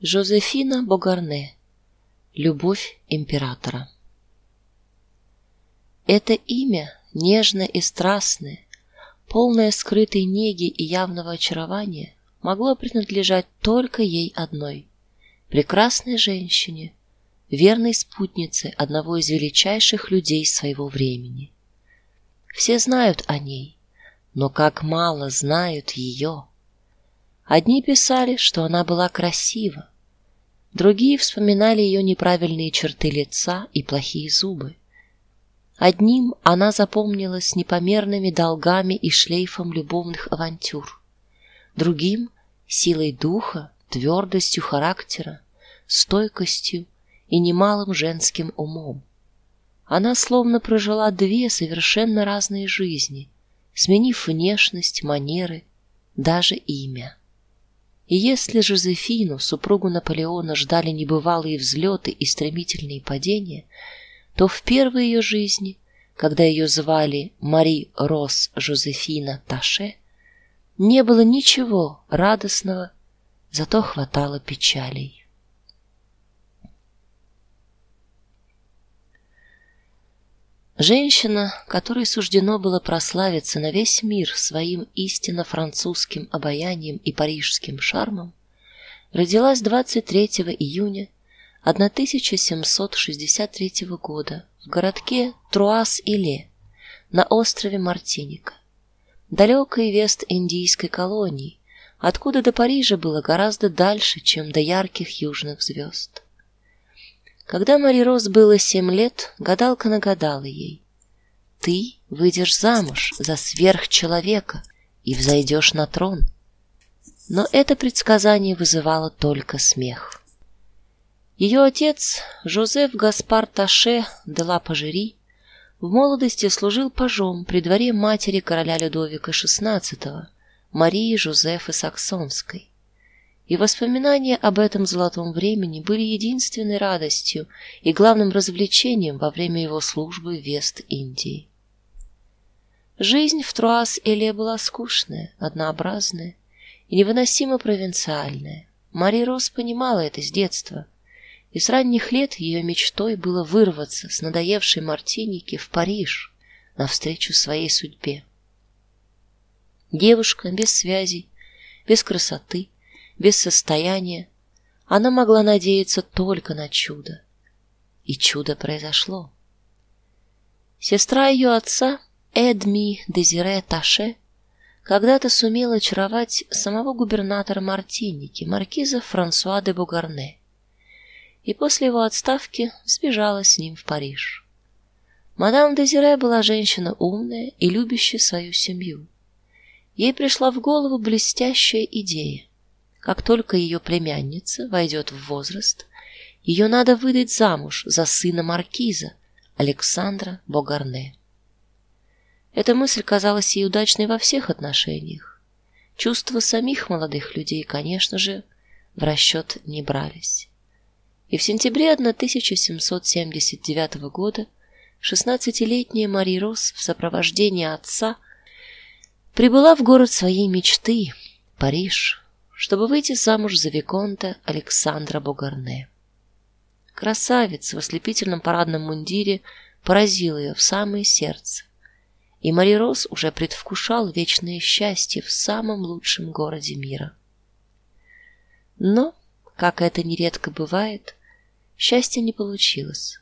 Жозефина Богарне. Любовь императора. Это имя нежное и страстное, полное скрытой неги и явного очарования, могло принадлежать только ей одной, прекрасной женщине, верной спутнице одного из величайших людей своего времени. Все знают о ней, но как мало знают ее. Одни писали, что она была красива, другие вспоминали ее неправильные черты лица и плохие зубы. Одним она запомнилась непомерными долгами и шлейфом любовных авантюр, другим силой духа, твердостью характера, стойкостью и немалым женским умом. Она словно прожила две совершенно разные жизни, сменив внешность, манеры, даже имя. И если Жозефину, супругу Наполеона, ждали небывалые взлеты и стремительные падения, то в первой ее жизни, когда ее звали Мари Рос Жозефина Таше, не было ничего радостного, зато хватало печалей. Женщина, которой суждено было прославиться на весь мир своим истинно французским обаянием и парижским шармом, родилась 23 июня 1763 года в городке Труас-Иле на острове Мартиника, далекой вест-индийской колонии, откуда до Парижа было гораздо дальше, чем до ярких южных звезд. Когда Мари Роз было семь лет, гадалка нагадала ей: "Ты выйдешь замуж за сверхчеловека и взойдешь на трон". Но это предсказание вызывало только смех. Ее отец, Жозеф Гаспар Таше де ла Пажери, в молодости служил пажом при дворе матери короля Людовика XVI, Марии Жозефы Саксонской и воспоминания об этом золотом времени были единственной радостью и главным развлечением во время его службы в Вест-Индии. Жизнь в Труас-Эле была скучная, однообразная и невыносимо провинциальная. Мари Рос понимала это с детства, и с ранних лет ее мечтой было вырваться с надоевшей Мартиники в Париж навстречу своей судьбе. Девушка без связей, без красоты, без состояния, она могла надеяться только на чудо. И чудо произошло. Сестра ее отца, Эдми Дезире Таше, когда-то сумела очаровать самого губернатора Мартиники, маркиза Франсуа де Бугарне, и после его отставки сбежала с ним в Париж. Мадам Дезире была женщина умная и любящая свою семью. Ей пришла в голову блестящая идея как только ее племянница войдет в возраст, ее надо выдать замуж за сына маркиза Александра Богарне. Эта мысль казалась ей удачной во всех отношениях. Чувства самих молодых людей, конечно же, в расчет не брались. И в сентябре 1779 года шестнадцатилетняя Мари Рос в сопровождении отца прибыла в город своей мечты Париж чтобы выйти замуж за виконта Александра Богарне. Красавец в ослепительном парадном мундире поразил ее в самое сердце. И Мари Рос уже предвкушал вечное счастье в самом лучшем городе мира. Но, как это нередко бывает, счастья не получилось.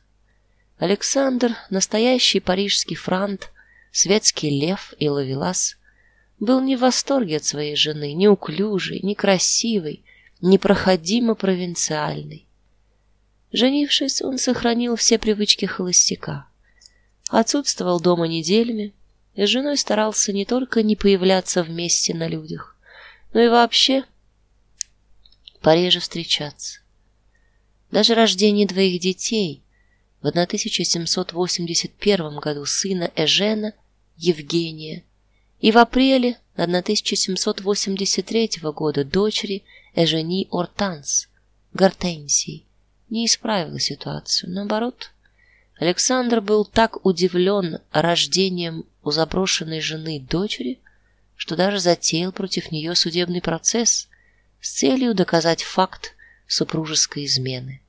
Александр, настоящий парижский франт, светский лев и ловелас, был не в восторге от своей жены, неуклюжей, некрасивой, непроходимо провинциальной. Женившись, он сохранил все привычки холостяка. Отсутствовал дома неделями, и с женой старался не только не появляться вместе на людях, но и вообще пореже встречаться. Даже рождение двоих детей в 1781 году сына Эжена Евгения и в апреле 1783 года дочери Эжени Ортанс Гортензии не исправила ситуацию, наоборот. Александр был так удивлен рождением у заброшенной жены дочери, что даже затеял против нее судебный процесс с целью доказать факт супружеской измены.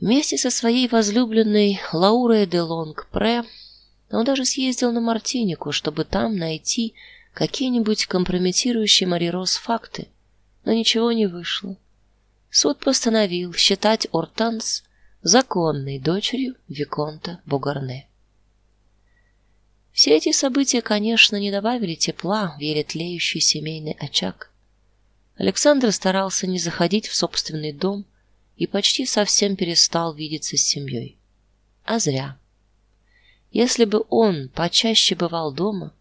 Вместе со своей возлюбленной Лаурой де Лонг-Пре он даже съездил на Мартинику, чтобы там найти какие-нибудь компрометирующие Марирос факты, но ничего не вышло. Суд постановил считать Ортанс законной дочерью виконта Бугарне. Все эти события, конечно, не добавили тепла в еле тлеющий семейный очаг. Александр старался не заходить в собственный дом и почти совсем перестал видеться с семьей. А зря. Если бы он почаще бывал дома,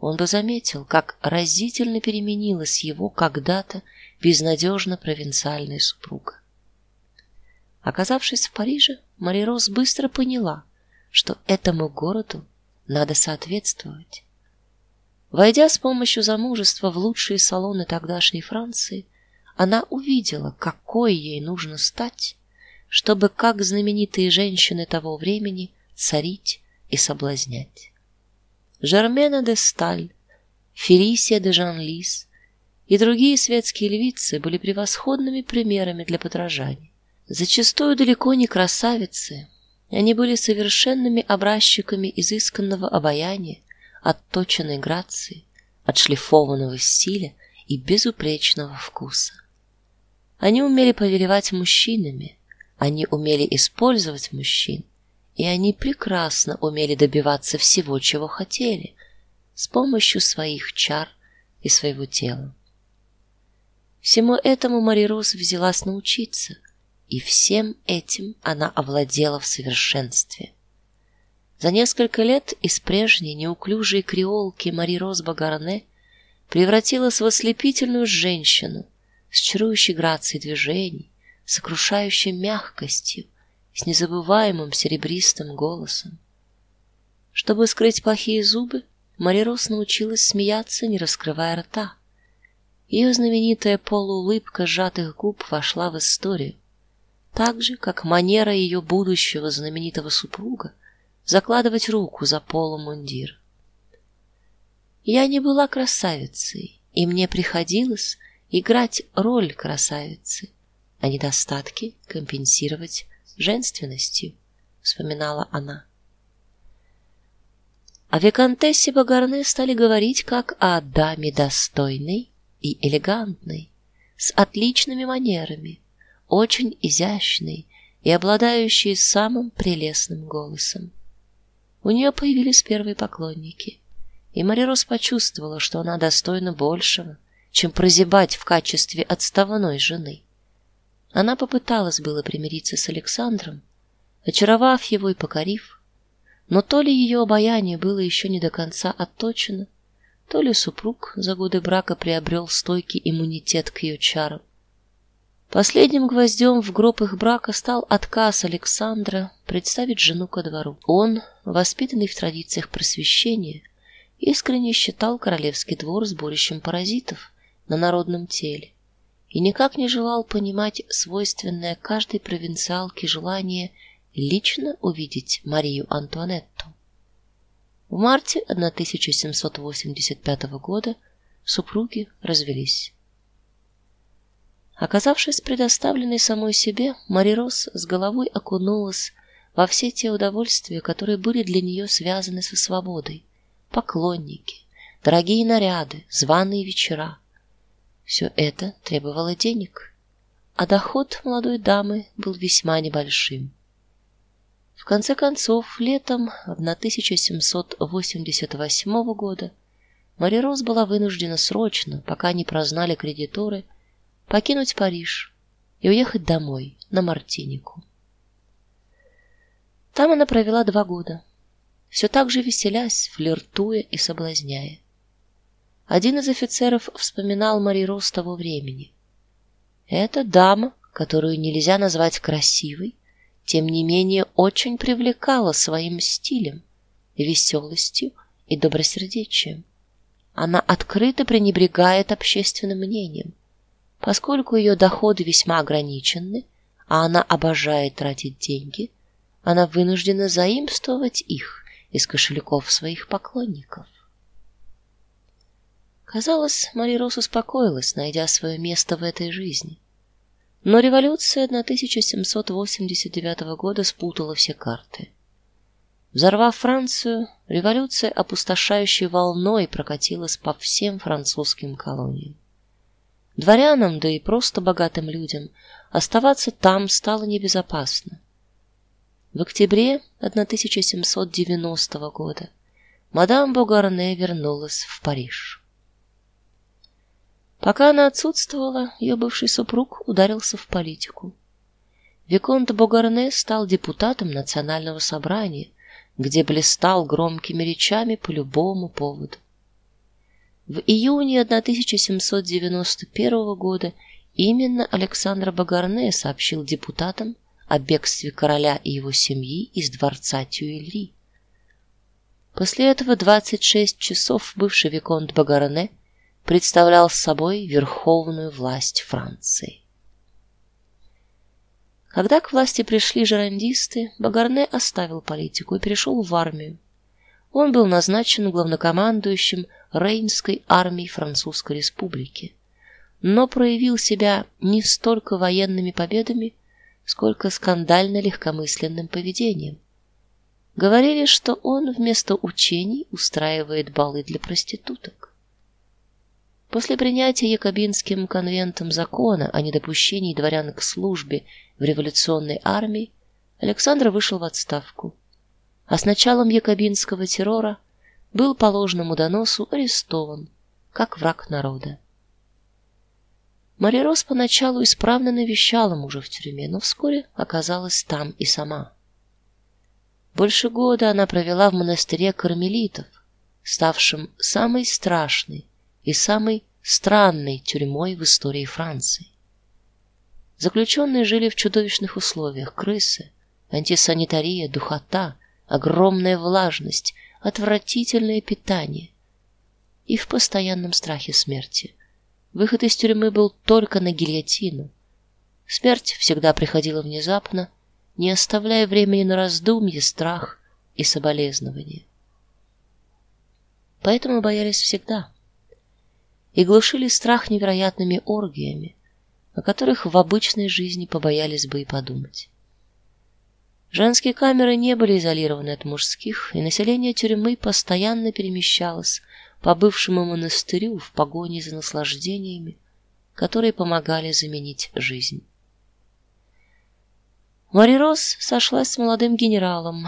он бы заметил, как разительно переменилась его когда-то безнадежно провинциальная супруга. Оказавшись в Париже, Мари Рос быстро поняла, что этому городу надо соответствовать. Войдя с помощью замужества в лучшие салоны тогдашней Франции, она увидела, какой ей нужно стать, чтобы, как знаменитые женщины того времени, царить и соблазнять. Жермена де Сталь, Фелисия де Жанлис и другие светские львицы были превосходными примерами для подражания. Зачастую далеко не красавицы, они были совершенными образчиками изысканного обаяния, отточенной грации, отшлифованного стиля и безупречного вкуса. Они умели повелевать мужчинами, они умели использовать мужчин, и они прекрасно умели добиваться всего, чего хотели, с помощью своих чар и своего тела. Всему этому Мари Рос взялась научиться – и всем этим она овладела в совершенстве. За несколько лет из прежней неуклюжей креолки Мари Роз Багарне превратилась в ослепительную женщину с чарующей грацией движений, сокрушающей мягкостью, с незабываемым серебристым голосом. Чтобы скрыть плохие зубы, Мари Роз научилась смеяться, не раскрывая рта. Ее знаменитая полуулыбка сжатых губ вошла в историю так же, как манера ее будущего знаменитого супруга закладывать руку за полу мундир. Я не была красавицей, и мне приходилось играть роль красавицы, а недостатки компенсировать женственностью, вспоминала она. О виконтессе Багарне стали говорить как о даме достойной и элегантной, с отличными манерами, очень изящный и обладающий самым прелестным голосом. У нее появились первые поклонники, и Марирос почувствовала, что она достойна большего, чем прозябать в качестве отставной жены. Она попыталась было примириться с Александром, очаровав его и покорив, но то ли ее обаяние было еще не до конца отточено, то ли супруг за годы брака приобрел стойкий иммунитет к ее чарам. Последним гвоздем в гроб их брака стал отказ Александра представить жену ко двору. Он, воспитанный в традициях просвещения, искренне считал королевский двор сборищем паразитов на народном теле и никак не желал понимать свойственное каждой провинциалке желание лично увидеть Марию Антуанетту. В марте 1785 года супруги развелись. Оказавшись предоставленной самой себе, Марирос с головой окунулась во все те удовольствия, которые были для нее связаны со свободой: поклонники, дорогие наряды, званые вечера. Все это требовало денег, а доход молодой дамы был весьма небольшим. В конце концов, летом 1788 года Марирос была вынуждена срочно, пока не прознали кредиторы, покинуть Париж и уехать домой, на Мартинику. Там она провела два года, все так же веселясь, флиртуя и соблазняя. Один из офицеров вспоминал Мари Рос того времени. Эта дама, которую нельзя назвать красивой, тем не менее очень привлекала своим стилем, веселостью и добросердечием. Она открыто пренебрегает общественным мнением Поскольку ее доходы весьма ограничены, а она обожает тратить деньги, она вынуждена заимствовать их из кошельков своих поклонников. Казалось, Мари Рос успокоилась, найдя свое место в этой жизни. Но революция 1789 года спутала все карты. Взорвав Францию, революция опустошающей волной прокатилась по всем французским колониям. Дворянам, да и просто богатым людям оставаться там стало небезопасно. В октябре 1790 года мадам Бугарне вернулась в Париж. Пока она отсутствовала, ее бывший супруг ударился в политику. Виконт Бугарне стал депутатом национального собрания, где блистал громкими речами по любому поводу. В июне 1791 года именно Александр Багарне сообщил депутатам о бегстве короля и его семьи из дворца Тюильри. После этого 26 часов бывший виконт Багарне представлял собой верховную власть Франции. Когда к власти пришли жерандисты, Багарне оставил политику и перешел в армию. Он был назначен главнокомандующим Рейнской армии Французской республики, но проявил себя не столько военными победами, сколько скандально легкомысленным поведением. Говорили, что он вместо учений устраивает балы для проституток. После принятия Якобинским конвентом закона о недопущении дворян к службе в революционной армии, Александр вышел в отставку. А с началом якобинского террора был по ложному доносу арестован как враг народа. Мария Рос поначалу исправно навещала мужа в тюрьме, но вскоре оказалась там и сама. Больше года она провела в монастыре кармелитов, ставшем самой страшной и самой странной тюрьмой в истории Франции. Заключенные жили в чудовищных условиях: крысы, антисанитария, духота, огромная влажность, отвратительное питание и в постоянном страхе смерти. Выход из тюрьмы был только на гильотину. Смерть всегда приходила внезапно, не оставляя времени на раздумье, страх и соболезнование. Поэтому боялись всегда и глушили страх невероятными оргиями, о которых в обычной жизни побоялись бы и подумать. Женские камеры не были изолированы от мужских, и население тюрьмы постоянно перемещалось по бывшему монастырю в погоне за наслаждениями, которые помогали заменить жизнь. Мари Рос сошлась с молодым генералом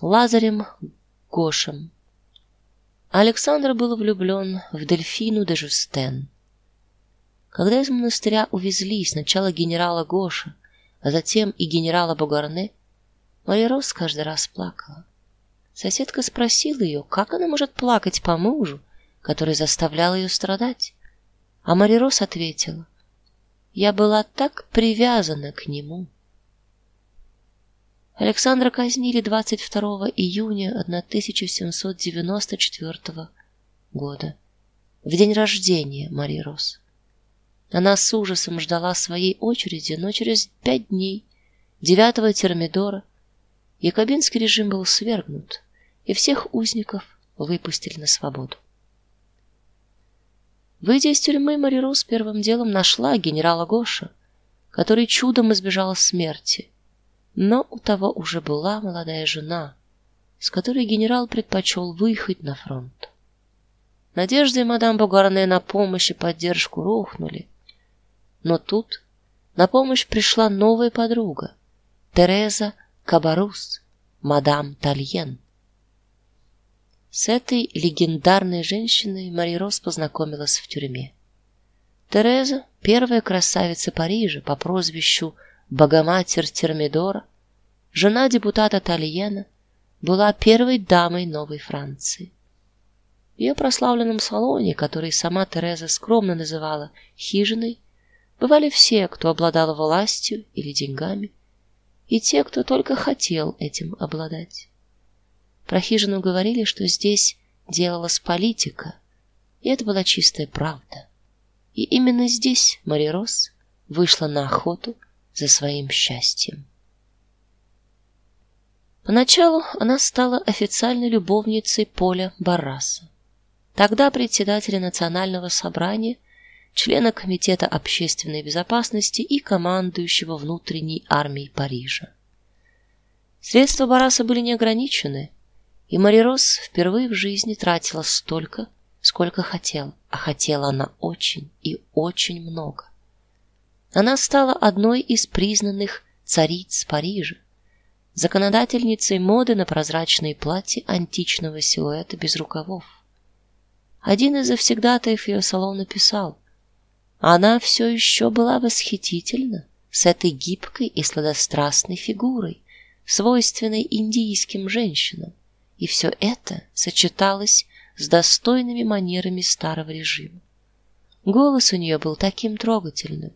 Лазарем Гошем, Александр был влюблен в Дельфину де Жустен. Когда из монастыря увезли сначала генерала Гоша, а затем и генерала Бугарне, Мария Рос каждый раз плакала. Соседка спросила ее, как она может плакать по мужу, который заставлял ее страдать. А Мария Рос ответила: "Я была так привязана к нему". Александра казнили 22 июня 1794 года, в день рождения Марии Рос. Она с ужасом ждала своей очереди, но через пять дней, 9 Термидора, якобинский режим был свергнут, и всех узников выпустили на свободу. Выйдя из тюрьмы, Мария Рос первым делом нашла генерала Гоша, который чудом избежал смерти но у того уже была молодая жена, с которой генерал предпочел выехать на фронт. Надежды мадам Бугарне на помощь и поддержку рухнули. Но тут на помощь пришла новая подруга, Тереза Кабарус, мадам Тальен. С этой легендарной женщиной Мари Рос познакомилась в тюрьме. Тереза, первая красавица Парижа по прозвищу Богоматерь Термидора, жена депутата Тальена, была первой дамой Новой Франции. В ее прославленном салоне, который сама Тереза скромно называла хижиной, бывали все, кто обладал властью или деньгами, и те, кто только хотел этим обладать. Про хижину говорили, что здесь делалась политика, и это была чистая правда. И именно здесь Мари Рос вышла на охоту за своим счастьем. Поначалу она стала официальной любовницей Поля Барраса. тогда председателя национального собрания, члена комитета общественной безопасности и командующего внутренней армией Парижа. Средства Бараса были неограничены, и Марирос впервые в жизни тратила столько, сколько хотела, а хотела она очень и очень много. Она стала одной из признанных цариц Парижа, законодательницей моды на прозрачные платья античного силуэта без рукавов. Один из завсегдатаев ее салона писал: "Она все еще была восхитительна с этой гибкой и сладострастной фигурой, свойственной индийским женщинам, и все это сочеталось с достойными манерами старого режима. Голос у нее был таким трогательным,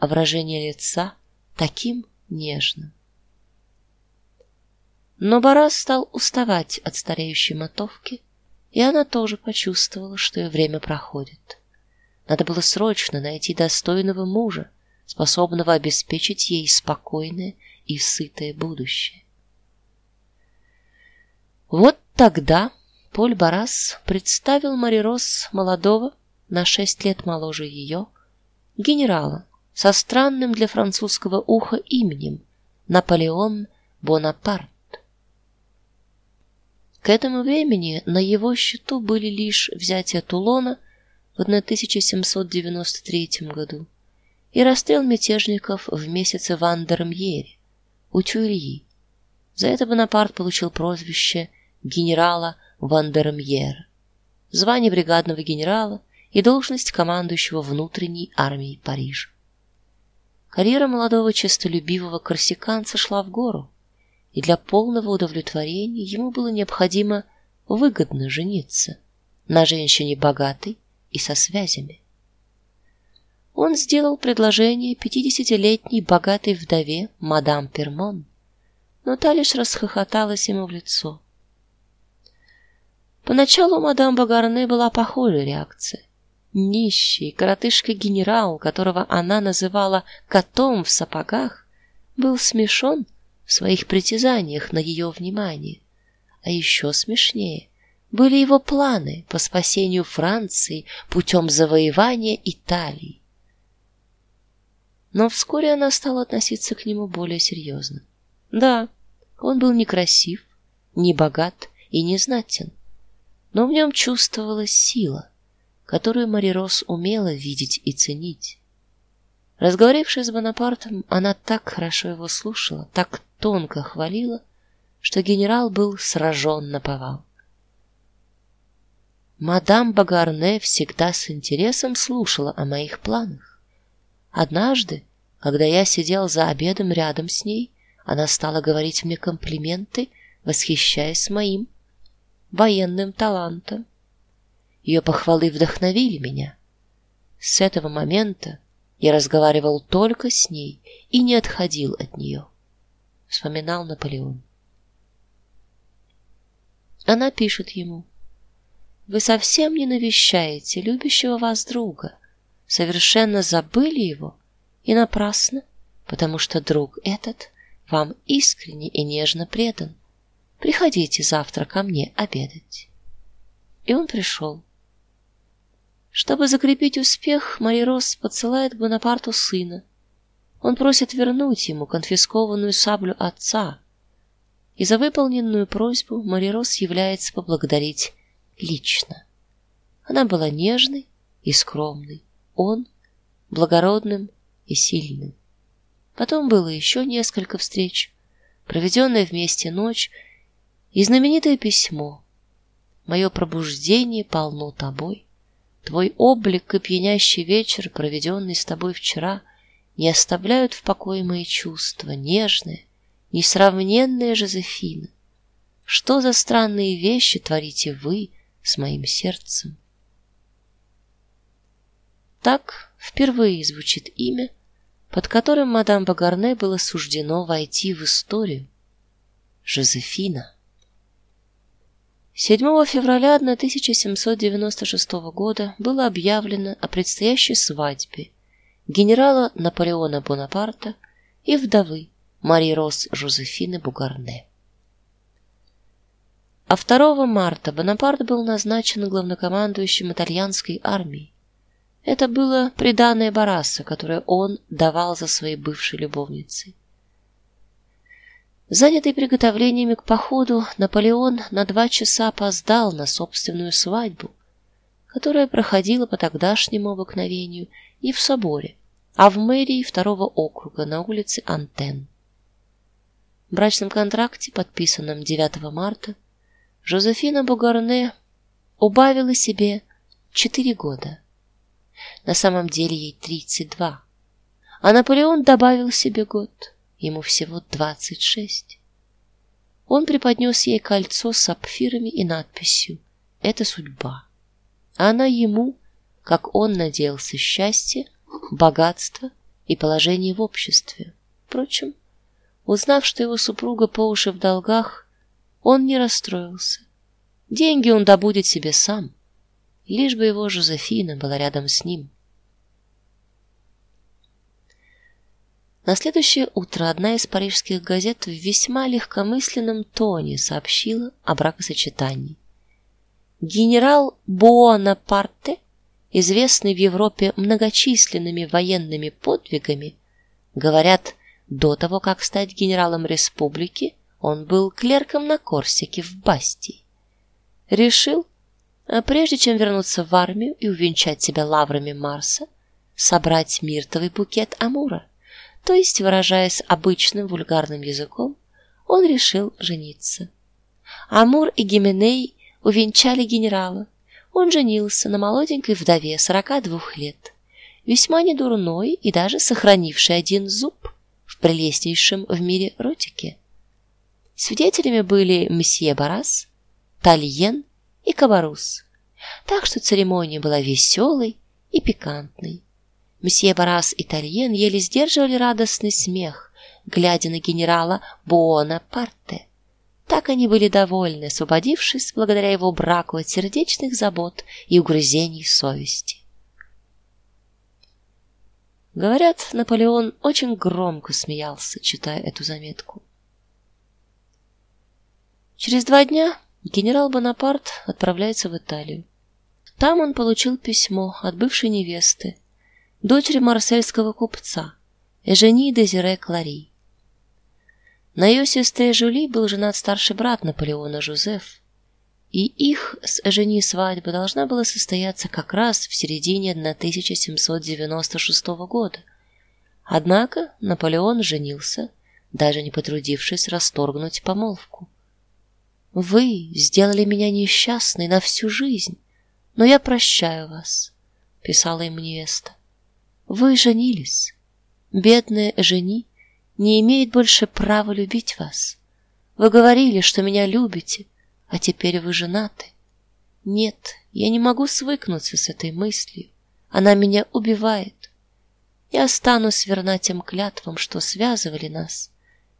а выражение лица таким нежным. Но Барас стал уставать от стареющей мотовки, и она тоже почувствовала, что ее время проходит. Надо было срочно найти достойного мужа, способного обеспечить ей спокойное и сытое будущее. Вот тогда Поль Барас представил Марирос молодого, на шесть лет моложе ее, генерала со странным для французского уха именем Наполеон Бонапарт. К этому времени на его счету были лишь взятие Тулона в 1793 году и расстрел мятежников в месяце Вандермьере у Тюильи. За это Бонапарт получил прозвище генерала Вандермьер, звание бригадного генерала и должность командующего внутренней армией Парижа. Карьера молодого честолюбивого корсиканца шла в гору, и для полного удовлетворения ему было необходимо выгодно жениться на женщине богатой и со связями. Он сделал предложение пятидесятилетней богатой вдове мадам Пермон, но та лишь расхохоталась ему в лицо. Поначалу мадам Багарне была похожая реакция. Нищий коротышка-генерал, которого она называла котом в сапогах, был смешон в своих притязаниях на ее внимание. А еще смешнее были его планы по спасению Франции путем завоевания Италии. Но вскоре она стала относиться к нему более серьезно. Да, он был некрасив, не богат и не знатен, но в нем чувствовалась сила, которую Марирос умела видеть и ценить. Разговорившись с Бонапартом, она так хорошо его слушала, так тонко хвалила, что генерал был сражен на повал. Мадам Багарне всегда с интересом слушала о моих планах. Однажды, когда я сидел за обедом рядом с ней, она стала говорить мне комплименты, восхищаясь моим военным талантом. Ее похвалы вдохновили меня. С этого момента я разговаривал только с ней и не отходил от нее. Вспоминал Наполеон. Она пишет ему: Вы совсем не навещаете любящего вас друга, совершенно забыли его и напрасно, потому что друг этот вам искренне и нежно предан. Приходите завтра ко мне обедать. И он пришел. Чтобы закрепить успех, Марирос подсылает Бонапарту сына. Он просит вернуть ему конфискованную саблю отца. И за выполненную просьбу Марирос является поблагодарить лично. Она была нежной и скромной, он благородным и сильным. Потом было еще несколько встреч, проведенная вместе ночь и знаменитое письмо. Мое пробуждение полно тобой. Твой облик и пьянящий вечер, проведенный с тобой вчера, не оставляют в покое мои чувства, нежные, несравненная Жозефина. Что за странные вещи творите вы с моим сердцем? Так впервые звучит имя, под которым мадам Багарне было суждено войти в историю. Жозефина. 7 февраля 1796 года было объявлено о предстоящей свадьбе генерала Наполеона Бонапарта и вдовы Марии Рос Жозефины Бугарне. А 2 марта Бонапарт был назначен главнокомандующим итальянской армией. Это было приданое Бараса, которое он давал за своей бывшей любовницей. Занятый приготовлениями к походу, Наполеон на два часа опоздал на собственную свадьбу, которая проходила по тогдашнему обыкновению не в соборе, а в мэрии второго округа на улице Антен. В брачном контракте, подписанном 9 марта, Жозефина Бугарне убавила себе четыре года. На самом деле ей тридцать два, а Наполеон добавил себе год. Ему всего двадцать шесть. Он преподнес ей кольцо с сапфирами и надписью: "Это судьба". Она ему, как он надеялся, счастье, богатство и положение в обществе. Впрочем, узнав, что его супруга по уши в долгах, он не расстроился. Деньги он добудет себе сам, лишь бы его Жозефина была рядом с ним. На следующее утро одна из парижских газет в весьма легкомысленном тоне сообщила о бракосочетании. Генерал Буонапарте, известный в Европе многочисленными военными подвигами, говорят, до того, как стать генералом республики, он был клерком на Корсике в Бастии. Решил, а прежде чем вернуться в армию и увенчать себя лаврами Марса, собрать миртовый букет амура. То есть, выражаясь обычным вульгарным языком, он решил жениться. Амур и Гименей увенчали генерала. Он женился на молоденькой вдове 42 лет, весьма недурной и даже сохранившей один зуб в прелестнейшем в мире ротике. Свидетелями были месье Барас, Тальен и Кабарус. Так что церемония была веселой и пикантной. Месье Барас и Тальен еле сдерживали радостный смех, глядя на генерала Буонапарте. Так они были довольны, освободившись благодаря его браку от сердечных забот и угрызений совести. Говорят, Наполеон очень громко смеялся, читая эту заметку. Через два дня генерал Бонапарт отправляется в Италию. Там он получил письмо от бывшей невесты, дочери марсельского купца Эжени Дезире Клари. На ее сестре Жюли был женат старший брат Наполеона Жозеф, и их с Эжени свадьба должна была состояться как раз в середине 1796 года. Однако Наполеон женился, даже не потрудившись расторгнуть помолвку. Вы сделали меня несчастной на всю жизнь, но я прощаю вас, писала им невеста. Вы женились. Бедная жени не имеет больше права любить вас. Вы говорили, что меня любите, а теперь вы женаты. Нет, я не могу свыкнуться с этой мыслью. Она меня убивает. Я останусь верна тем клятвам, что связывали нас.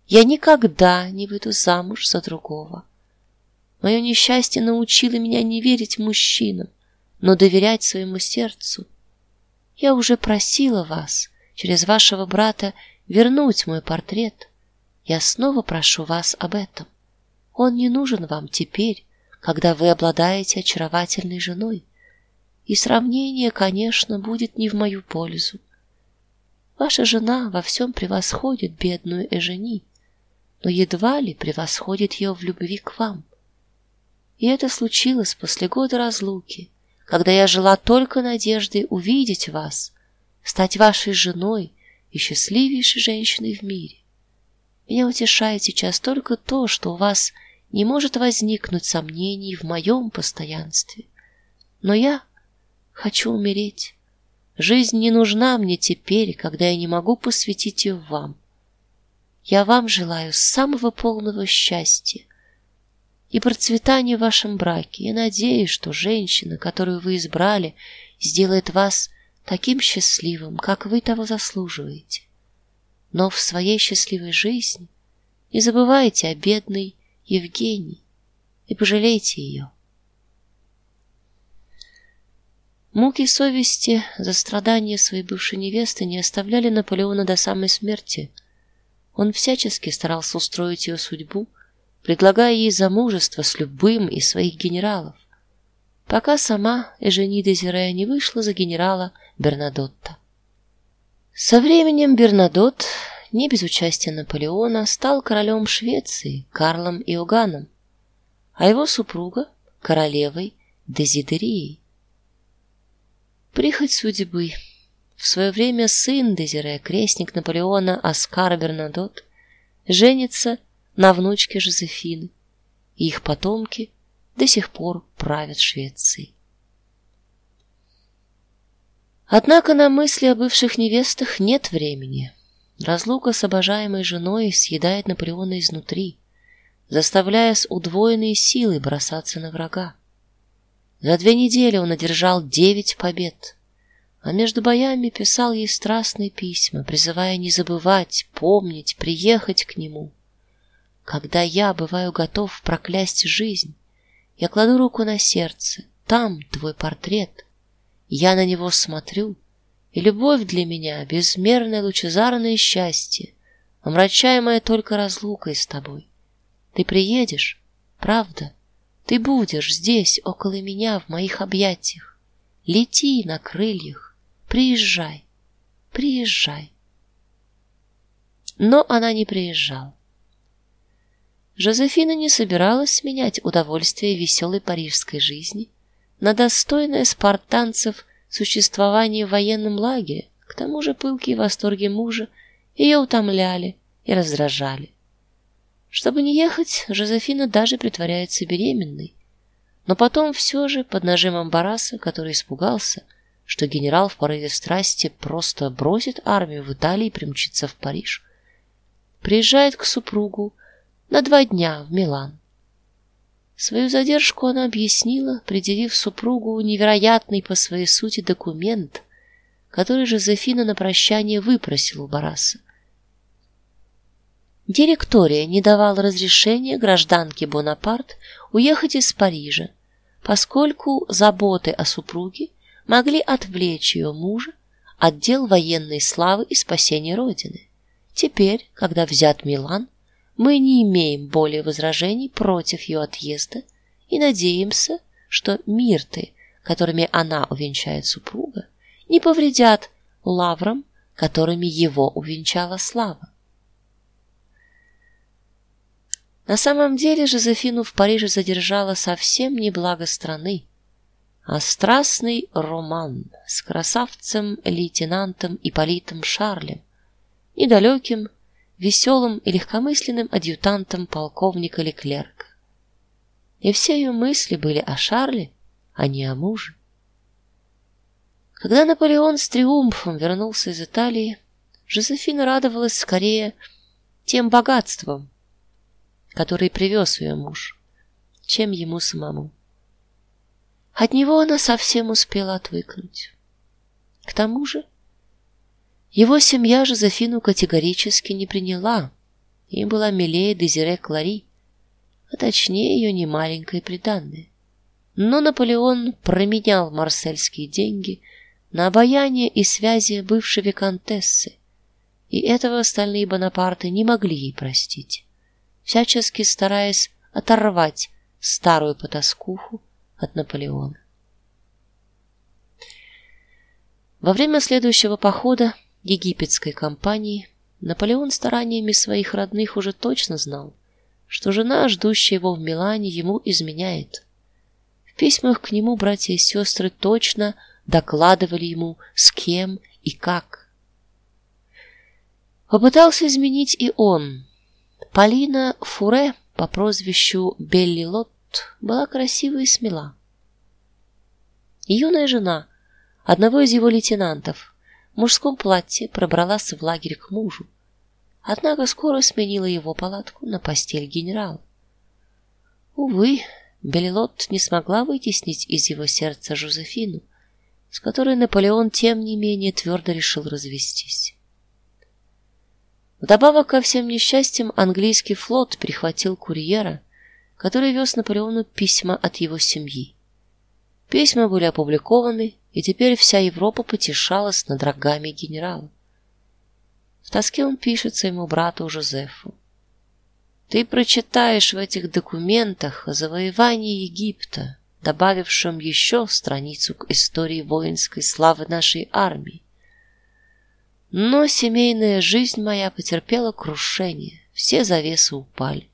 Я никогда не выйду замуж за другого. Мое несчастье научило меня не верить мужчинам, но доверять своему сердцу. Я уже просила вас через вашего брата вернуть мой портрет. Я снова прошу вас об этом. Он не нужен вам теперь, когда вы обладаете очаровательной женой. И сравнение, конечно, будет не в мою пользу. Ваша жена во всем превосходит бедную Эжени, но едва ли превосходит ее в любви к вам. И это случилось после года разлуки, когда я жила только надеждой увидеть вас, стать вашей женой и счастливейшей женщиной в мире. Меня утешает сейчас только то, что у вас не может возникнуть сомнений в моем постоянстве. Но я хочу умереть. Жизнь не нужна мне теперь, когда я не могу посвятить ее вам. Я вам желаю самого полного счастья, и процветания в вашем браке. Я надеюсь, что женщина, которую вы избрали, сделает вас таким счастливым, как вы того заслуживаете. Но в своей счастливой жизни не забывайте о бедной Евгении и пожалейте ее. Муки совести за страдания своей бывшей невесты не оставляли Наполеона до самой смерти. Он всячески старался устроить ее судьбу предлагая ей замужество с любым из своих генералов, пока сама Эжени Дезире не вышла за генерала Бернадотта. Со временем Бернадот, не без участия Наполеона, стал королем Швеции Карлом Иоганном, а его супруга королевой Дезидерией. Прихоть судьбы. В свое время сын Дезире, крестник Наполеона Оскар Бернадот, женится на внучке Жозефины, и их потомки до сих пор правят Швецией. Однако на мысли о бывших невестах нет времени. Разлука с обожаемой женой съедает Наполеона изнутри, заставляя с удвоенной силой бросаться на врага. За две недели он одержал девять побед, а между боями писал ей страстные письма, призывая не забывать, помнить, приехать к нему. Когда я бываю готов проклясть жизнь, я кладу руку на сердце. Там твой портрет. Я на него смотрю, и любовь для меня безмерное лучезарное счастье, омрачаемое только разлукой с тобой. Ты приедешь, правда? Ты будешь здесь около меня в моих объятиях. Лети на крыльях, приезжай, приезжай. Но она не приезжала. Жозефина не собиралась сменять удовольствие веселой парижской жизни на достойное спартанцев существование в военном лагере. К тому же пылкие восторги мужа ее утомляли и раздражали. Чтобы не ехать, Жозефина даже притворяется беременной, но потом все же под нажимом Бараса, который испугался, что генерал в порыве страсти просто бросит армию в Италии и примчится в Париж, приезжает к супругу на два дня в Милан. Свою задержку она объяснила, предъявив супругу невероятный по своей сути документ, который Жозефина на прощание выпросила у Бараса. Директория не давала разрешения гражданке Бонапарт уехать из Парижа, поскольку заботы о супруге могли отвлечь ее мужа от дел военной славы и спасения родины. Теперь, когда взят Милан, мы не имеем более возражений против ее отъезда и надеемся, что мирты, которыми она увенчает супруга, не повредят лаврам, которыми его увенчала слава. На самом деле Жозефину в Париже задержала совсем не благо страны, а страстный роман с красавцем лейтенантом Ипполитом Шарлем, недалеким веселым и легкомысленным адъютантом полковника Леклерка. И все ее мысли были о Шарле, а не о муже. Когда Наполеон с триумфом вернулся из Италии, Жозефина радовалась скорее тем богатствам, которые привез ее муж, чем ему самому. От него она совсем успела отвыкнуть. К тому же его семья Жозефину категорически не приняла. Им была милее Дезире Клари, а точнее ее немаленькое приданное. Но Наполеон променял марсельские деньги на обаяние и связи бывшей виконтессы, и этого остальные Бонапарты не могли ей простить, всячески стараясь оторвать старую потаскуху от Наполеона. Во время следующего похода египетской кампании Наполеон стараниями своих родных уже точно знал, что жена, ждущая его в Милане, ему изменяет. В письмах к нему братья и сестры точно докладывали ему, с кем и как. Попытался изменить и он. Полина Фуре по прозвищу Белли Лот была красива и смела. Юная жена одного из его лейтенантов мужском платье пробралась в лагерь к мужу. Однако скоро сменила его палатку на постель генерала. Увы, Белилот не смогла вытеснить из его сердца Жозефину, с которой Наполеон тем не менее твердо решил развестись. Вдобавок ко всем несчастьям английский флот прихватил курьера, который вез Наполеону письма от его семьи. Письма были опубликованы, и теперь вся Европа потешалась над рогами генерала. В тоске он пишет своему брату Жозефу: Ты прочитаешь в этих документах о завоевании Египта, добавившем еще страницу к истории воинской славы нашей армии. Но семейная жизнь моя потерпела крушение, все завесы упали.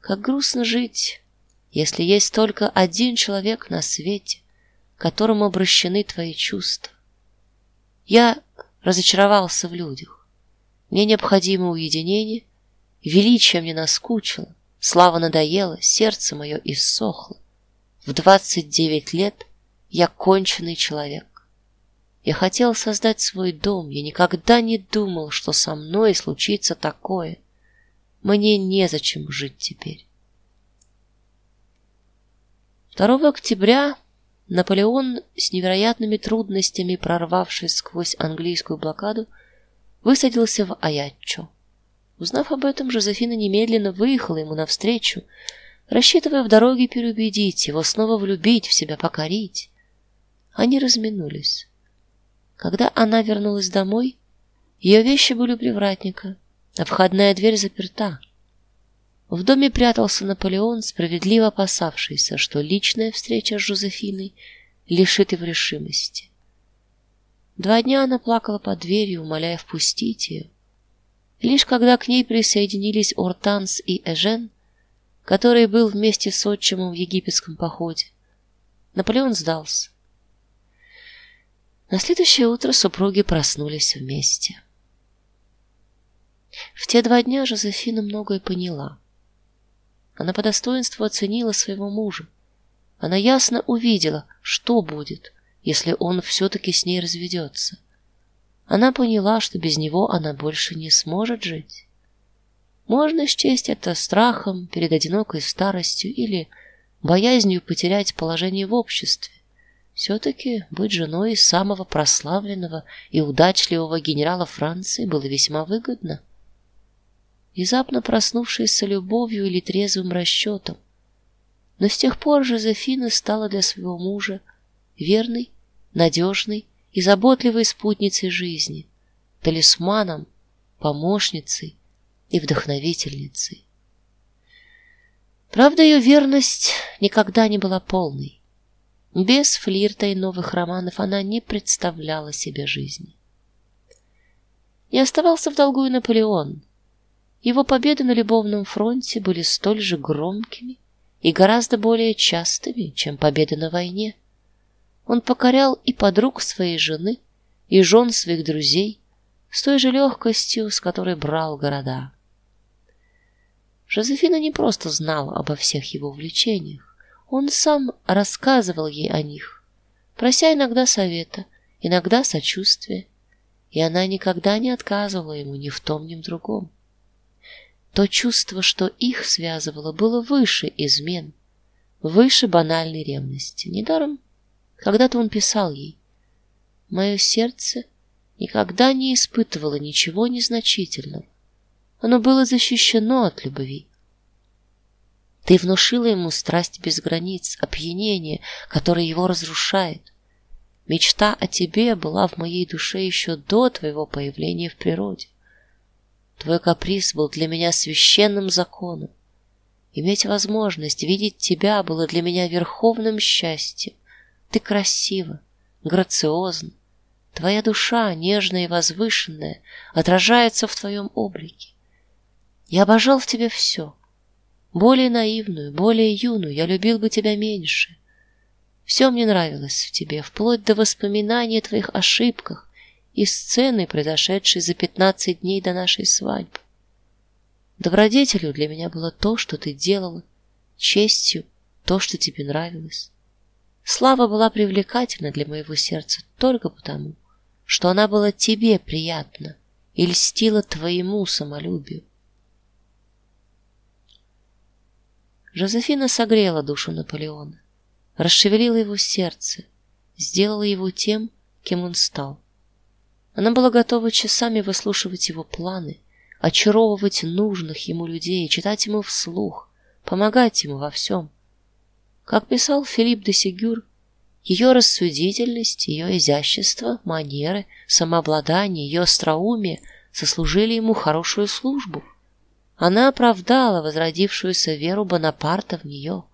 Как грустно жить, если есть только один человек на свете, к которому обращены твои чувства. Я разочаровался в людях. Мне необходимо уединение, величие мне наскучило, слава надоела, сердце мое иссохло. В двадцать девять лет я конченый человек. Я хотел создать свой дом, я никогда не думал, что со мной случится такое. Мне незачем жить теперь. 2 октября Наполеон с невероятными трудностями, прорвавшись сквозь английскую блокаду, высадился в Аяччо. Узнав об этом, Жозефина немедленно выехала ему навстречу, рассчитывая в дороге переубедить его, снова влюбить в себя, покорить. Они разминулись. Когда она вернулась домой, ее вещи были у привратника, а входная дверь заперта. В доме прятался Наполеон, справедливо опасавшийся, что личная встреча с Жозефиной лишит его решимости. Два дня она плакала под дверью, умоляя впустить ее. лишь когда к ней присоединились Ортанс и Эжен, который был вместе с отчимом в египетском походе, Наполеон сдался. На следующее утро супруги проснулись вместе. В те два дня Жозефина многое поняла. Она по достоинству оценила своего мужа. Она ясно увидела, что будет, если он все таки с ней разведется. Она поняла, что без него она больше не сможет жить. Можно счесть это страхом перед одинокой старостью или боязнью потерять положение в обществе. все таки быть женой самого прославленного и удачливого генерала Франции было весьма выгодно внезапно проснувшейся любовью или трезвым расчетом. Но с тех пор Жозефина стала для своего мужа верной, надежной и заботливой спутницей жизни, талисманом, помощницей и вдохновительницей. Правда, ее верность никогда не была полной. Без флирта и новых романов она не представляла себе жизни. Не оставался в долгу и Наполеон, его победы на любовном фронте были столь же громкими и гораздо более частыми, чем победы на войне. Он покорял и подруг своей жены, и жен своих друзей с той же легкостью, с которой брал города. Жозефина не просто знала обо всех его увлечениях, он сам рассказывал ей о них, прося иногда совета, иногда сочувствия, и она никогда не отказывала ему ни в том, ни в другом. То чувство, что их связывало, было выше измен, выше банальной ревности. Недаром когда-то он писал ей: «Мое сердце никогда не испытывало ничего незначительного. Оно было защищено от любви. Ты внушила ему страсть без границ, опьянение, которое его разрушает. Мечта о тебе была в моей душе еще до твоего появления в природе. Твой каприз был для меня священным законом. Иметь возможность видеть тебя было для меня верховным счастьем. Ты красива, грациозна. Твоя душа, нежная и возвышенная, отражается в твоем облике. Я обожал в тебе все. Более наивную, более юную я любил бы тебя меньше. Все мне нравилось в тебе, вплоть до воспоминаний о твоих ошибках, и сцены, произошедшей за пятнадцать дней до нашей свадьбы. Добродетелью для меня было то, что ты делала, честью то, что тебе нравилось. Слава была привлекательна для моего сердца только потому, что она была тебе приятна и льстила твоему самолюбию. Жозефина согрела душу Наполеона, расшевелила его сердце, сделала его тем, кем он стал. Она была готова часами выслушивать его планы, очаровывать нужных ему людей, читать ему вслух, помогать ему во всем. Как писал Филипп де Сигюр, ее рассудительность, ее изящество, манеры, самообладание, ее остроумие сослужили ему хорошую службу. она оправдала возродившуюся веру Бонапарта в нее.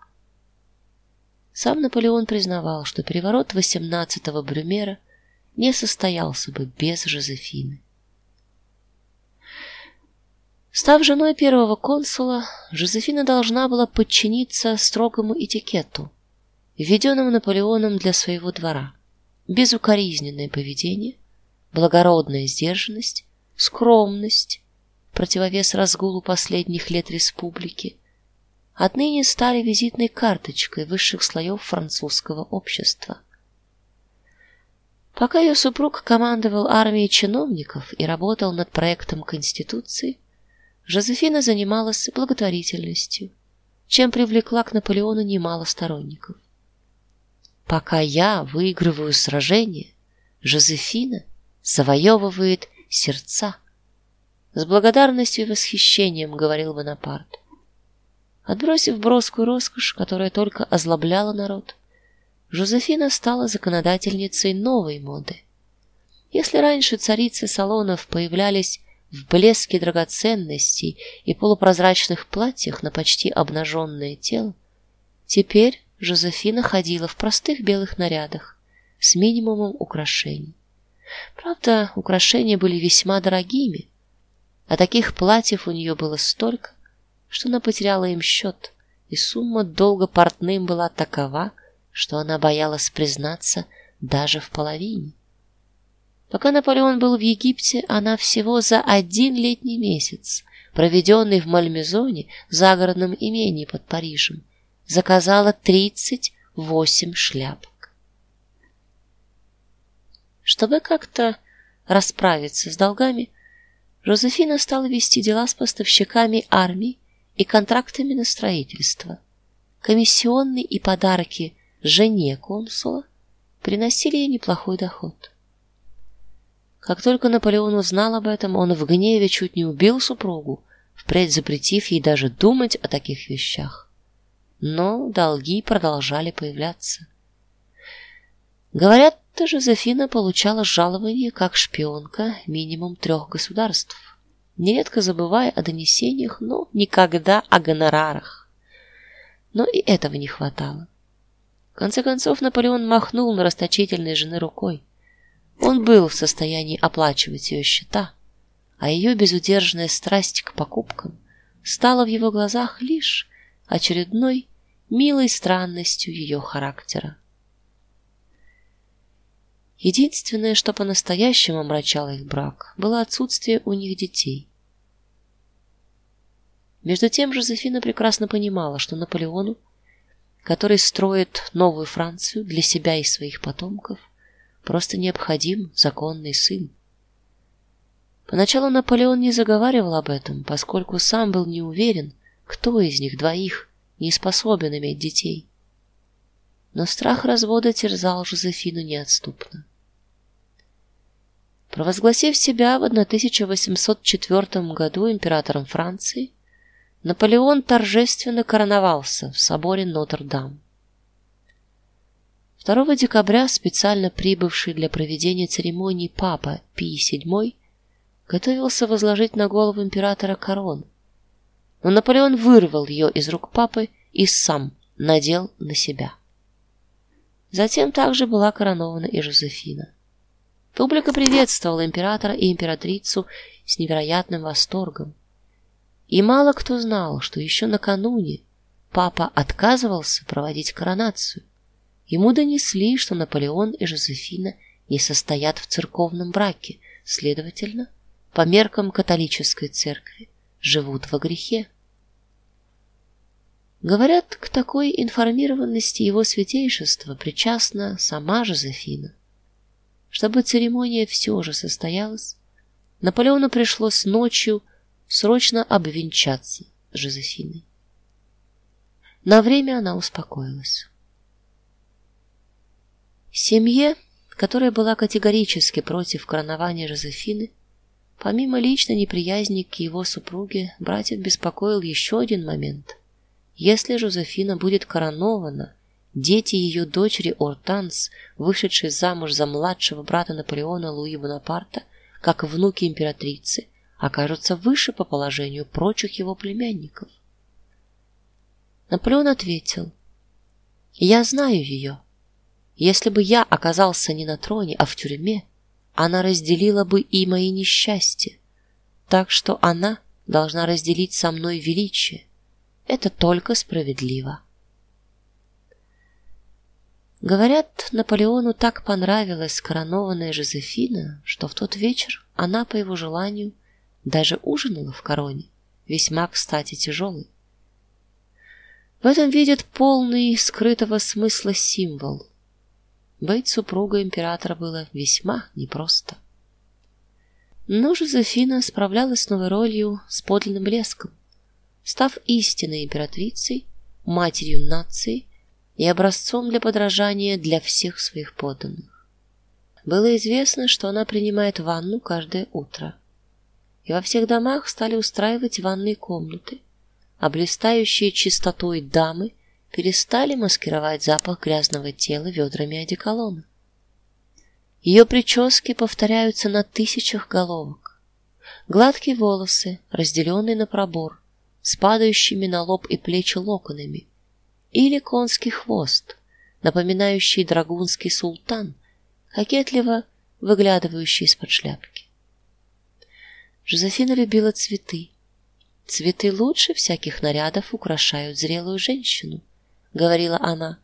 Сам Наполеон признавал, что переворот 18-го Брюмера не состоялся бы без Жозефины. Став женой первого консула, Жозефина должна была подчиниться строгому этикету, введенному Наполеоном для своего двора. Безукоризненное поведение, благородная сдержанность, скромность, противовес разгулу последних лет республики, отныне стали визитной карточкой высших слоев французского общества. Пока ее супруг командовал армией чиновников и работал над проектом конституции, Жозефина занималась благотворительностью, чем привлекла к Наполеону немало сторонников. Пока я выигрываю сражение, Жозефина завоевывает сердца. С благодарностью и восхищением говорил Бонапарт. Отбросив броскую роскошь, которая только озлобляла народ, Жозефина стала законодательницей новой моды. Если раньше царицы салонов появлялись в блеске драгоценностей и полупрозрачных платьях на почти обнаженное тело, теперь Жозефина ходила в простых белых нарядах с минимумом украшений. Правда, украшения были весьма дорогими, а таких платьев у нее было столько, что она потеряла им счет, и сумма долга портным была такова, что она боялась признаться даже в половине. Пока Наполеон был в Египте, она всего за один летний месяц, проведенный в Мальмезоне, загородном имении под Парижем, заказала тридцать восемь шляпок. Чтобы как-то расправиться с долгами, Жозефина стала вести дела с поставщиками армии и контрактами на строительство. Комиссионные и подарки жене консула приносили ей неплохой доход. Как только Наполеон узнал об этом, он в гневе чуть не убил супругу, впредь запретив ей даже думать о таких вещах. Но долги продолжали появляться. Говорят, Жозефина получала жалование как шпионка минимум трех государств нередко забывая о донесениях, но никогда о гонорарах. Но и этого не хватало. В конце концов Наполеон махнул на расточительной жены рукой. Он был в состоянии оплачивать ее счета, а ее безудержная страсть к покупкам стала в его глазах лишь очередной милой странностью ее характера. Единственное, что по-настоящему омрачало их брак, было отсутствие у них детей. Между тем Жозефина прекрасно понимала, что Наполеону, который строит новую Францию для себя и своих потомков, просто необходим законный сын. Поначалу Наполеон не заговаривал об этом, поскольку сам был не уверен, кто из них двоих не способен иметь детей. Но страх развода терзал Жозефину неотступно. Провозгласив себя в 1804 году императором Франции, Наполеон торжественно короновался в соборе Нотр-Дам. 2 декабря специально прибывший для проведения церемонии папа Пий VII готовился возложить на голову императора корону. Но Наполеон вырвал ее из рук папы и сам надел на себя. Затем также была коронована и Жозефина. Публика приветствовала императора и императрицу с невероятным восторгом. И мало кто знал, что еще накануне папа отказывался проводить коронацию. Ему донесли, что Наполеон и Жозефина не состоят в церковном браке, следовательно, по меркам католической церкви, живут во грехе. Говорят, к такой информированности его святейшества причастна сама Жозефина. Чтобы церемония все же состоялась, Наполеону пришлось ночью срочно обвенчаться с Жозефиной. На время она успокоилась. Семье, которая была категорически против коронования Жозефины, помимо личной неприязни к его супруге, братьев беспокоил еще один момент. Если Жозефина будет коронована, Дети ее дочери Ортанс, вышедшей замуж за младшего брата Наполеона Луи Бонапарта, как внуки императрицы, окажутся выше по положению прочих его племянников. Наполеон ответил: "Я знаю ее. Если бы я оказался не на троне, а в тюрьме, она разделила бы и мои несчастья. Так что она должна разделить со мной величие. Это только справедливо". Говорят, Наполеону так понравилась коронованная Жозефина, что в тот вечер она по его желанию даже ужинала в короне, весьма, кстати, тяжелый. В этом видит полный скрытого смысла символ. Быть супругой императора было весьма непросто. Но Жозефина справлялась с новой ролью с подлинным блеском, став истинной императрицей, матерью нации и образцом для подражания для всех своих подданных. Было известно, что она принимает ванну каждое утро. И во всех домах стали устраивать ванные комнаты, а блистающие чистотой дамы перестали маскировать запах грязного тела ведрами одеколона. Ее прически повторяются на тысячах головок. Гладкие волосы, разделенные на пробор, с падающими на лоб и плечи локонами, или конский хвост, напоминающий драгунский султан, кокетливо выглядывающий из-под шляпки. Жозефина любила цветы. Цветы лучше всяких нарядов украшают зрелую женщину, говорила она.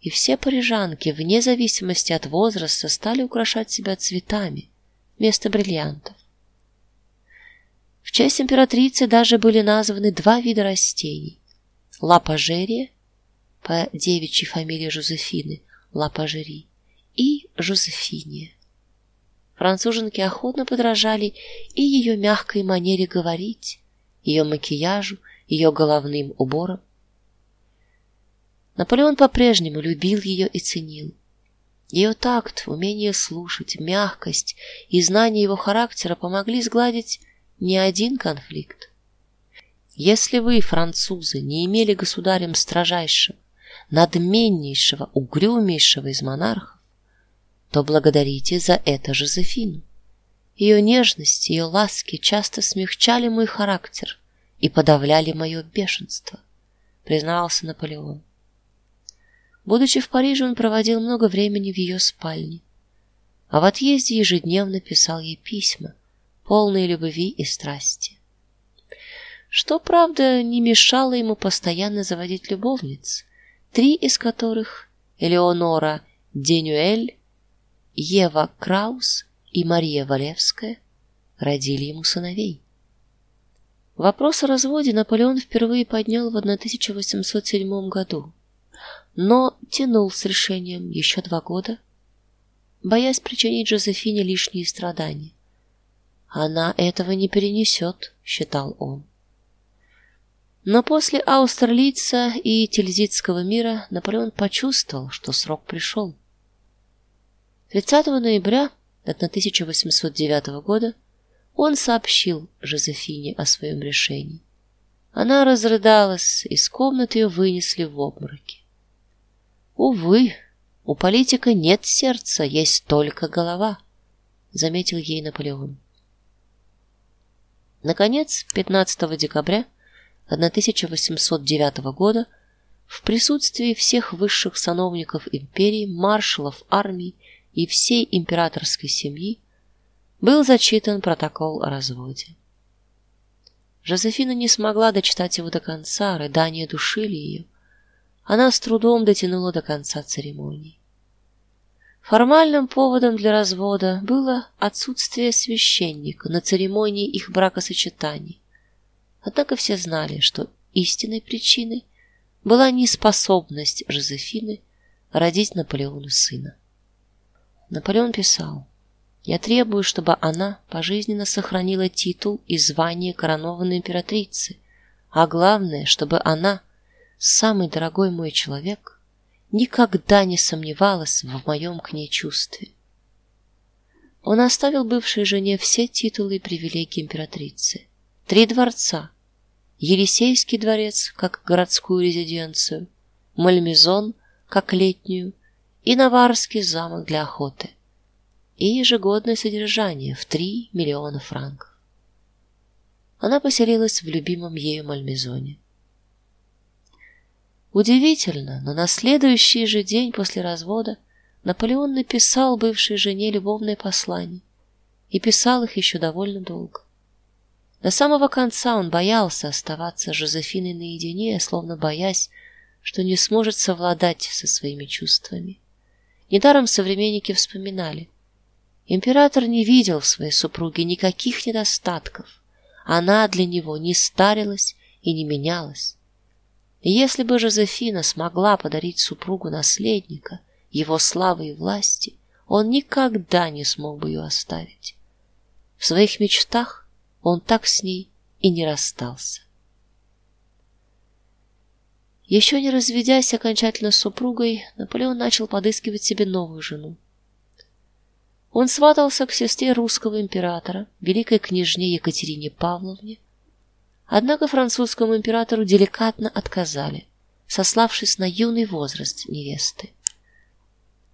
И все парижанки, вне зависимости от возраста, стали украшать себя цветами вместо бриллиантов. В честь императрицы даже были названы два вида растений: лапажерия по девичьей фамилии Жозефины Лапажери и Жозефине. Француженки охотно подражали и ее мягкой манере говорить, ее макияжу, ее головным уборам. Наполеон по-прежнему любил ее и ценил. Ее такт, умение слушать, мягкость и знание его характера помогли сгладить не один конфликт. Если вы, французы, не имели государем строжайшим, надменнейшего, угрюмейшего из монархов, то благодарите за это Жозефину. Ее нежность, ее ласки часто смягчали мой характер и подавляли мое бешенство, признавался Наполеон. Будучи в Париже, он проводил много времени в ее спальне, а в отъезде ежедневно писал ей письма, полные любви и страсти. Что, правда, не мешало ему постоянно заводить любовниц, три из которых Элеонора Денюэль, Ева Краус и Мария Валевская родили ему сыновей. Вопрос о разводе Наполеон впервые поднял в 1807 году, но тянул с решением еще два года, боясь причинить Жозефине лишние страдания. Она этого не перенесет, считал он. Но после Аустерлица и Тильзитского мира Наполеон почувствовал, что срок пришел. 30 ноября 1809 года он сообщил Жозефине о своем решении. Она разрыдалась, из комнаты ее вынесли в обмороке. Увы, у политика нет сердца, есть только голова, заметил ей Наполеон. Наконец, 15 декабря 1809 года в присутствии всех высших сановников империи, маршалов армий и всей императорской семьи был зачитан протокол о разводе. Жозефина не смогла дочитать его до конца, рыдания душили ее. Она с трудом дотянула до конца церемонии. Формальным поводом для развода было отсутствие священника на церемонии их бракосочетания. Однако все знали, что истинной причиной была неспособность Жозефины родить Наполеону сына. Наполеон писал: "Я требую, чтобы она пожизненно сохранила титул и звание коронованной императрицы, а главное, чтобы она, самый дорогой мой человек, никогда не сомневалась в моем к ней чувстве". Он оставил бывшей жене все титулы и привилегии императрицы, три дворца, Елисейский дворец как городскую резиденцию, Мальмезон как летнюю и Наварский замок для охоты. И ежегодное содержание в 3 миллиона франков. она поселилась в любимом ею Мальмезоне. Удивительно, но на следующий же день после развода Наполеон написал бывшей жене любовное послание и писал их еще довольно долго. До самого конца он боялся оставаться с Жозефиной наедине, словно боясь, что не сможет совладать со своими чувствами. Недаром современники вспоминали: император не видел в своей супруге никаких недостатков. Она для него не старилась и не менялась. Если бы Жозефина смогла подарить супругу наследника, его славы и власти, он никогда не смог бы ее оставить. В своих мечтах он так с ней и не расстался. Еще не разведясь окончательно с супругой, Наполеон начал подыскивать себе новую жену. Он сватался к сестре русского императора, великой княжне Екатерине Павловне. Однако французскому императору деликатно отказали, сославшись на юный возраст невесты.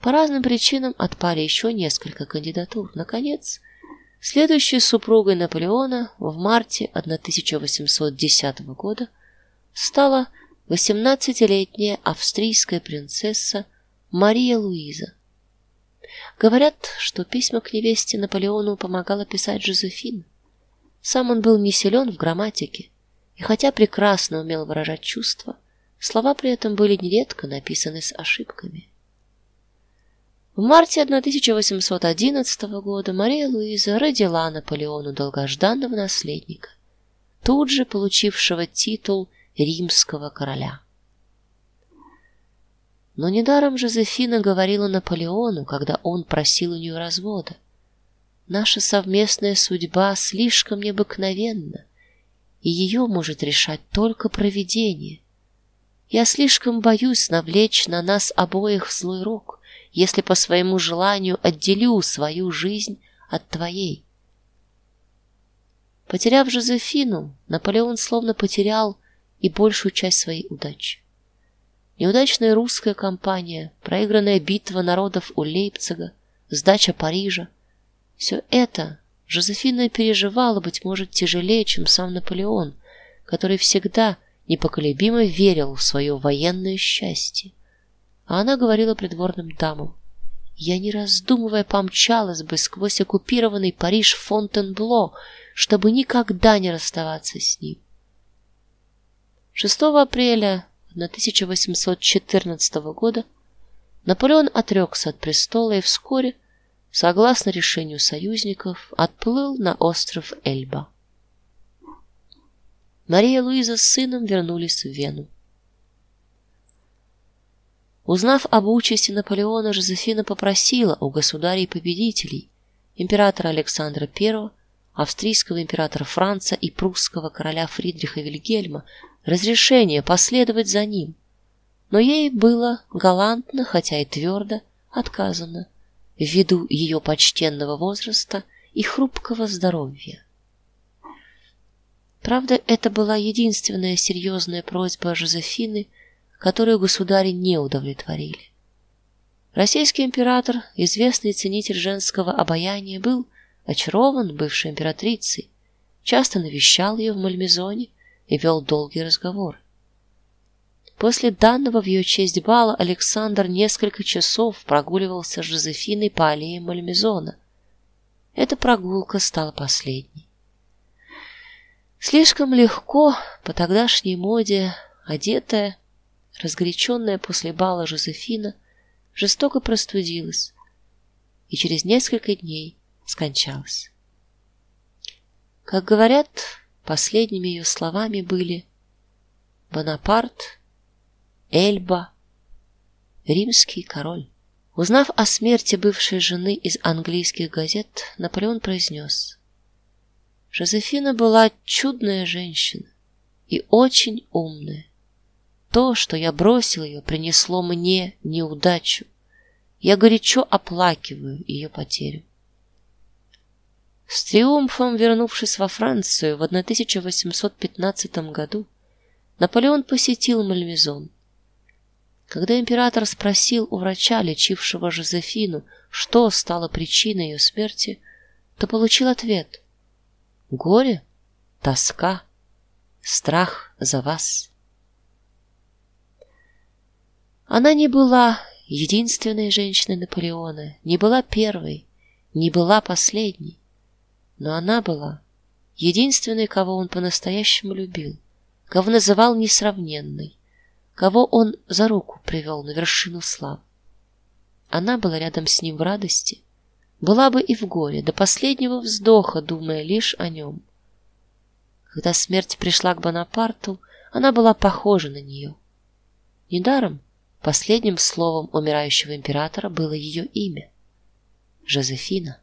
По разным причинам отпали еще несколько кандидатур. Наконец, следующей супругой Наполеона в марте 1810 года стала 18-летняя австрийская принцесса Мария Луиза. Говорят, что письма к невесте Наполеону помогала писать Жозефина. Сам он был не силен в грамматике, и хотя прекрасно умел выражать чувства, слова при этом были нередко написаны с ошибками. В марте 1811 года Мария Луиза родила Наполеону долгожданного наследника, тут же получившего титул римского короля. Но недаром Жозефина говорила Наполеону, когда он просил у нее развода: "Наша совместная судьба слишком необыкновенна, и ее может решать только провидение. Я слишком боюсь навлечь на нас обоих злой рок, если по своему желанию отделю свою жизнь от твоей". Потеряв Жозефину, Наполеон словно потерял и большую часть своей удачи. Неудачная русская кампания, проигранная битва народов у Лейпцига, сдача Парижа все это Жозефина переживала быть может тяжелее, чем сам Наполеон, который всегда непоколебимо верил в свое военное счастье. А она говорила придворным дамам: "Я не раздумывая помчалась бы сквозь оккупированный Париж Фонтенбло, чтобы никогда не расставаться с ним". 6 апреля 1814 года Наполеон отрекся от престола и вскоре, согласно решению союзников, отплыл на остров Эльба. Мария Луиза с сыном вернулись в Вену. Узнав об участи Наполеона, Жозефина попросила у государей-победителей императора Александра I, австрийского императора Франца и прусского короля Фридриха Вильгельма разрешение последовать за ним, но ей было галантно, хотя и твердо, отказано ввиду ее почтенного возраста и хрупкого здоровья. Правда, это была единственная серьезная просьба Жозефины, которую государи не удовлетворили. Российский император, известный ценитель женского обаяния, был очарован бывшей императрицей, часто навещал ее в Мальмезоне и вел долгий разговор. После данного в ее честь бала Александр несколько часов прогуливался с Жозефиной по аллее Мальмезона. Эта прогулка стала последней. Слишком легко по тогдашней моде одетая, разгоряченная после бала Жозефина жестоко простудилась и через несколько дней скончалась. Как говорят, Последними ее словами были Бонапарт, Эльба, римский король. Узнав о смерти бывшей жены из английских газет, Наполеон произнес: Жозефина была чудная женщина и очень умная. То, что я бросил ее, принесло мне неудачу. Я горячо оплакиваю ее потерю. С триумфом вернувшись во Францию в 1815 году, Наполеон посетил Мальмезон. Когда император спросил у врача, лечившего Жозефину, что стало причиной ее смерти, то получил ответ: горе, тоска, страх за вас. Она не была единственной женщиной Наполеона, не была первой, не была последней, но она была единственной, кого он по-настоящему любил, кого называл несравненной, кого он за руку привел на вершину славы. Она была рядом с ним в радости, была бы и в горе, до последнего вздоха думая лишь о нем. Когда смерть пришла к Бонапарту, она была похожа на нее. Недаром последним словом умирающего императора было ее имя Жозефина.